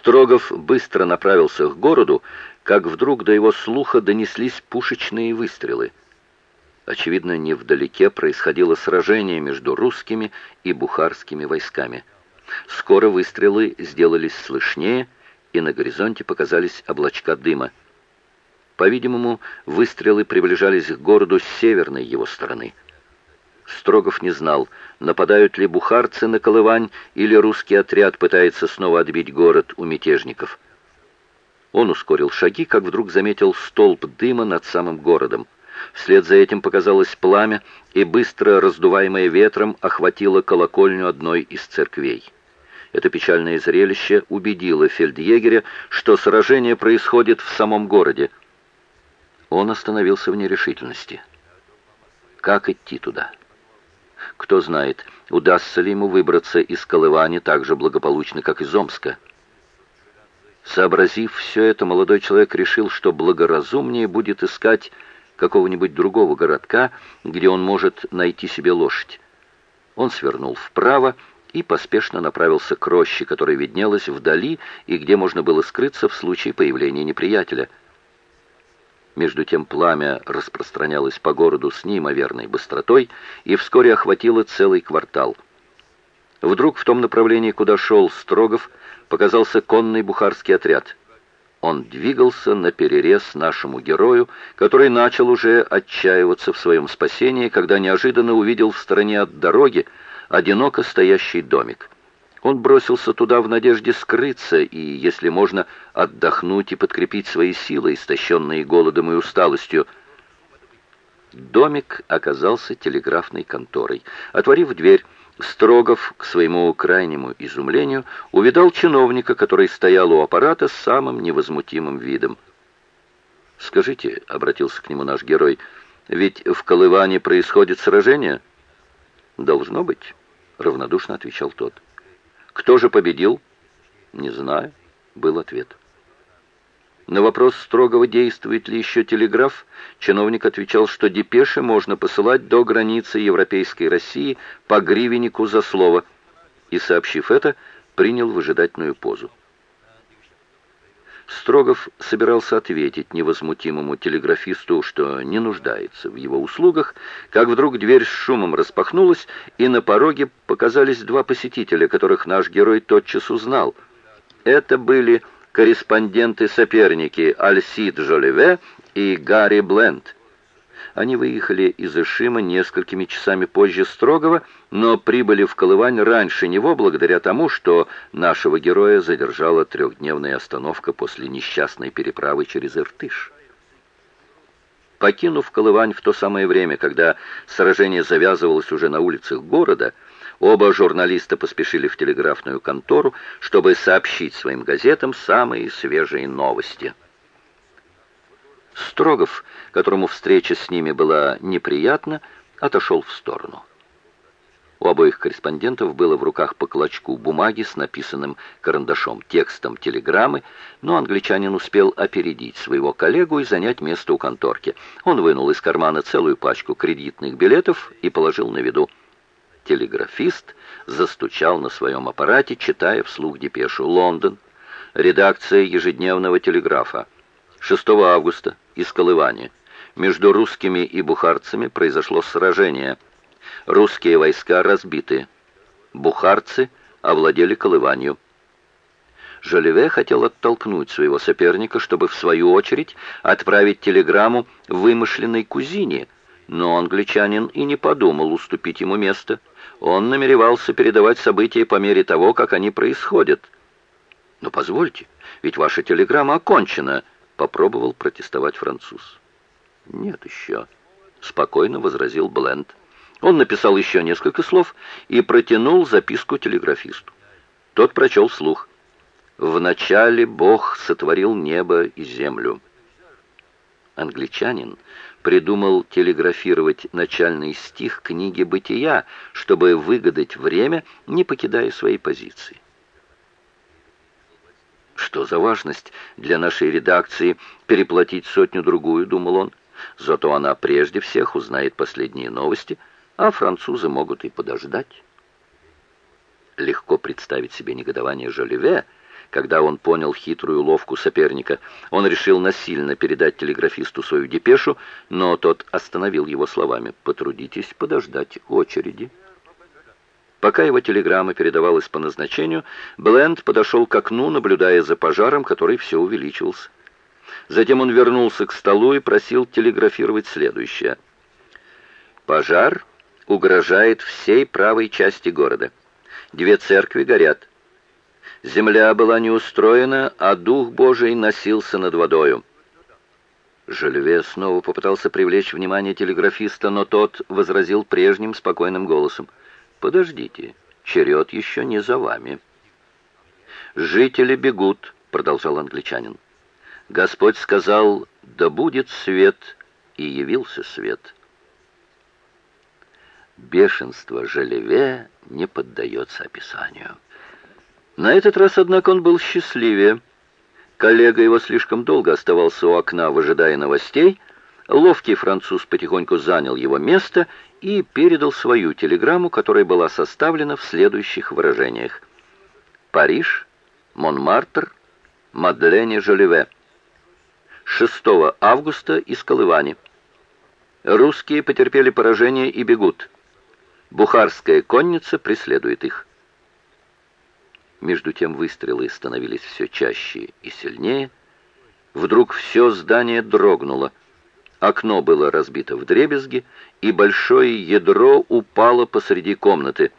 Строгов быстро направился к городу, как вдруг до его слуха донеслись пушечные выстрелы. Очевидно, невдалеке происходило сражение между русскими и бухарскими войсками. Скоро выстрелы сделались слышнее, и на горизонте показались облачка дыма. По-видимому, выстрелы приближались к городу с северной его стороны. Строгов не знал, нападают ли бухарцы на Колывань или русский отряд пытается снова отбить город у мятежников. Он ускорил шаги, как вдруг заметил столб дыма над самым городом. Вслед за этим показалось пламя, и быстро раздуваемое ветром охватило колокольню одной из церквей. Это печальное зрелище убедило фельдъегеря, что сражение происходит в самом городе. Он остановился в нерешительности. Как идти туда? Кто знает, удастся ли ему выбраться из Колывани так же благополучно, как из Омска. Сообразив все это, молодой человек решил, что благоразумнее будет искать какого-нибудь другого городка, где он может найти себе лошадь. Он свернул вправо и поспешно направился к роще, которая виднелась вдали и где можно было скрыться в случае появления неприятеля – между тем пламя распространялось по городу с неимоверной быстротой и вскоре охватило целый квартал. Вдруг в том направлении, куда шел Строгов, показался конный бухарский отряд. Он двигался на перерез нашему герою, который начал уже отчаиваться в своем спасении, когда неожиданно увидел в стороне от дороги одиноко стоящий домик. Он бросился туда в надежде скрыться и, если можно, отдохнуть и подкрепить свои силы, истощенные голодом и усталостью. Домик оказался телеграфной конторой. Отворив дверь, Строгов, к своему крайнему изумлению, увидал чиновника, который стоял у аппарата с самым невозмутимым видом. «Скажите», — обратился к нему наш герой, — «ведь в Колыване происходит сражение?» «Должно быть», — равнодушно отвечал тот. Кто же победил? Не знаю, был ответ. На вопрос строгого, действует ли еще телеграф, чиновник отвечал, что депеши можно посылать до границы Европейской России по гривеннику за слово, и, сообщив это, принял выжидательную позу. Строгов собирался ответить невозмутимому телеграфисту, что не нуждается в его услугах, как вдруг дверь с шумом распахнулась, и на пороге показались два посетителя, которых наш герой тотчас узнал. Это были корреспонденты-соперники Альсид Жолеве и Гарри Бленд. Они выехали из Ишима несколькими часами позже Строгова, но прибыли в Колывань раньше него благодаря тому, что нашего героя задержала трехдневная остановка после несчастной переправы через Иртыш. Покинув Колывань в то самое время, когда сражение завязывалось уже на улицах города, оба журналиста поспешили в телеграфную контору, чтобы сообщить своим газетам самые свежие новости. Строгов, которому встреча с ними была неприятна, отошел в сторону. У обоих корреспондентов было в руках по клочку бумаги с написанным карандашом текстом телеграммы, но англичанин успел опередить своего коллегу и занять место у конторки. Он вынул из кармана целую пачку кредитных билетов и положил на виду. Телеграфист застучал на своем аппарате, читая вслух депешу «Лондон». Редакция ежедневного телеграфа. 6 августа из Колывани. Между русскими и бухарцами произошло сражение. Русские войска разбиты. Бухарцы овладели Колыванью. Жолеве хотел оттолкнуть своего соперника, чтобы в свою очередь отправить телеграмму вымышленной кузине, но англичанин и не подумал уступить ему место. Он намеревался передавать события по мере того, как они происходят. «Но позвольте, ведь ваша телеграмма окончена», попробовал протестовать француз. «Нет еще», — спокойно возразил Бленд. Он написал еще несколько слов и протянул записку телеграфисту. Тот прочел вслух. «Вначале Бог сотворил небо и землю». Англичанин придумал телеграфировать начальный стих книги «Бытия», чтобы выгадать время, не покидая своей позиции. Что за важность для нашей редакции переплатить сотню-другую, думал он. Зато она прежде всех узнает последние новости, а французы могут и подождать. Легко представить себе негодование Жолеве, Когда он понял хитрую уловку соперника, он решил насильно передать телеграфисту свою депешу, но тот остановил его словами «Потрудитесь подождать очереди». Пока его телеграмма передавалась по назначению, Бленд подошел к окну, наблюдая за пожаром, который все увеличивался. Затем он вернулся к столу и просил телеграфировать следующее. «Пожар угрожает всей правой части города. Две церкви горят. Земля была не устроена, а Дух Божий носился над водою». Жильве снова попытался привлечь внимание телеграфиста, но тот возразил прежним спокойным голосом. «Подождите, черед еще не за вами». «Жители бегут», — продолжал англичанин. Господь сказал, да будет свет, и явился свет. Бешенство Желеве не поддается описанию. На этот раз, однако, он был счастливее. Коллега его слишком долго оставался у окна, выжидая новостей. Ловкий француз потихоньку занял его место и передал свою телеграмму, которая была составлена в следующих выражениях. «Париж, Монмартр, Мадлене Жолеве». 6 августа из Колывани. Русские потерпели поражение и бегут. Бухарская конница преследует их. Между тем выстрелы становились все чаще и сильнее. Вдруг все здание дрогнуло. Окно было разбито в дребезги, и большое ядро упало посреди комнаты.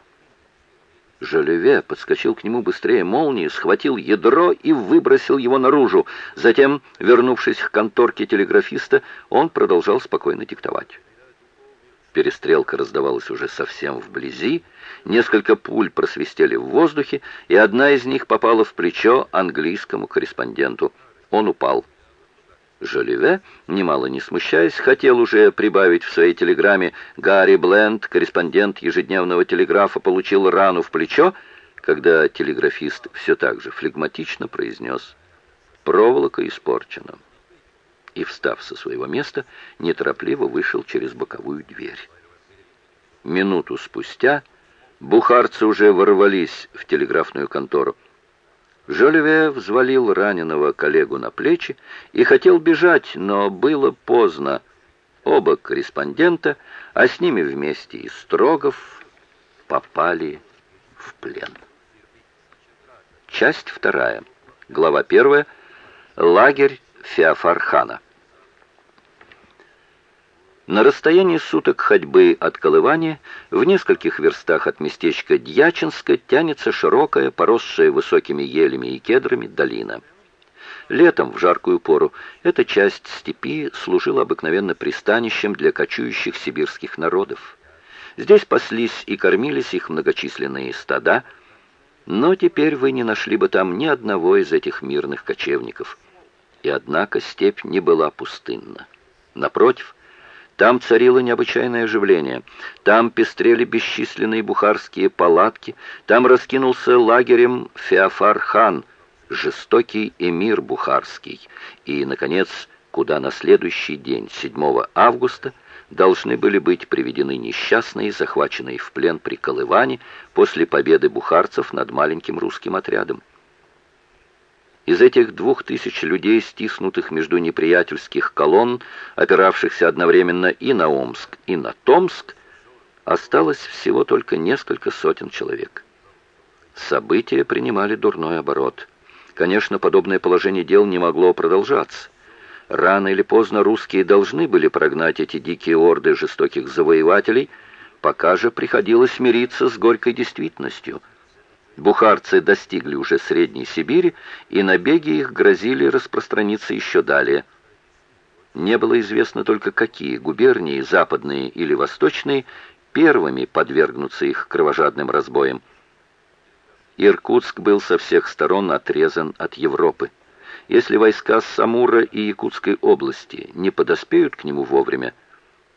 Жолеве подскочил к нему быстрее молнии, схватил ядро и выбросил его наружу. Затем, вернувшись к конторке телеграфиста, он продолжал спокойно диктовать. Перестрелка раздавалась уже совсем вблизи, несколько пуль просвистели в воздухе, и одна из них попала в плечо английскому корреспонденту. Он упал. Жолеве, немало не смущаясь, хотел уже прибавить в своей телеграмме «Гарри Бленд, корреспондент ежедневного телеграфа, получил рану в плечо», когда телеграфист все так же флегматично произнес «Проволока испорчена». И, встав со своего места, неторопливо вышел через боковую дверь. Минуту спустя бухарцы уже ворвались в телеграфную контору. Жолеве взвалил раненого коллегу на плечи и хотел бежать, но было поздно. Оба корреспондента, а с ними вместе и Строгов, попали в плен. Часть вторая. Глава первая. Лагерь Феофархана. На расстоянии суток ходьбы от Колывани, в нескольких верстах от местечка Дьячинска, тянется широкая, поросшая высокими елями и кедрами долина. Летом, в жаркую пору, эта часть степи служила обыкновенно пристанищем для кочующих сибирских народов. Здесь паслись и кормились их многочисленные стада, но теперь вы не нашли бы там ни одного из этих мирных кочевников. И однако степь не была пустынна. Напротив, там царило необычайное оживление. Там пестрели бесчисленные бухарские палатки. Там раскинулся лагерем Феофар-хан, жестокий эмир бухарский. И, наконец, куда на следующий день, 7 августа, должны были быть приведены несчастные, захваченные в плен при Колыване после победы бухарцев над маленьким русским отрядом. Из этих двух тысяч людей, стиснутых между неприятельских колонн, опиравшихся одновременно и на Омск, и на Томск, осталось всего только несколько сотен человек. События принимали дурной оборот. Конечно, подобное положение дел не могло продолжаться. Рано или поздно русские должны были прогнать эти дикие орды жестоких завоевателей, пока же приходилось мириться с горькой действительностью – Бухарцы достигли уже Средней Сибири, и набеги их грозили распространиться еще далее. Не было известно только, какие губернии, западные или восточные, первыми подвергнутся их кровожадным разбоям. Иркутск был со всех сторон отрезан от Европы. Если войска Самура и Якутской области не подоспеют к нему вовремя,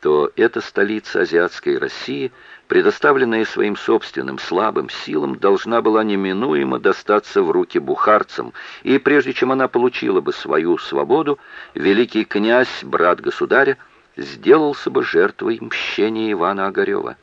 то эта столица азиатской России, предоставленная своим собственным слабым силам, должна была неминуемо достаться в руки бухарцам, и прежде чем она получила бы свою свободу, великий князь, брат государя, сделался бы жертвой мщения Ивана Огарева.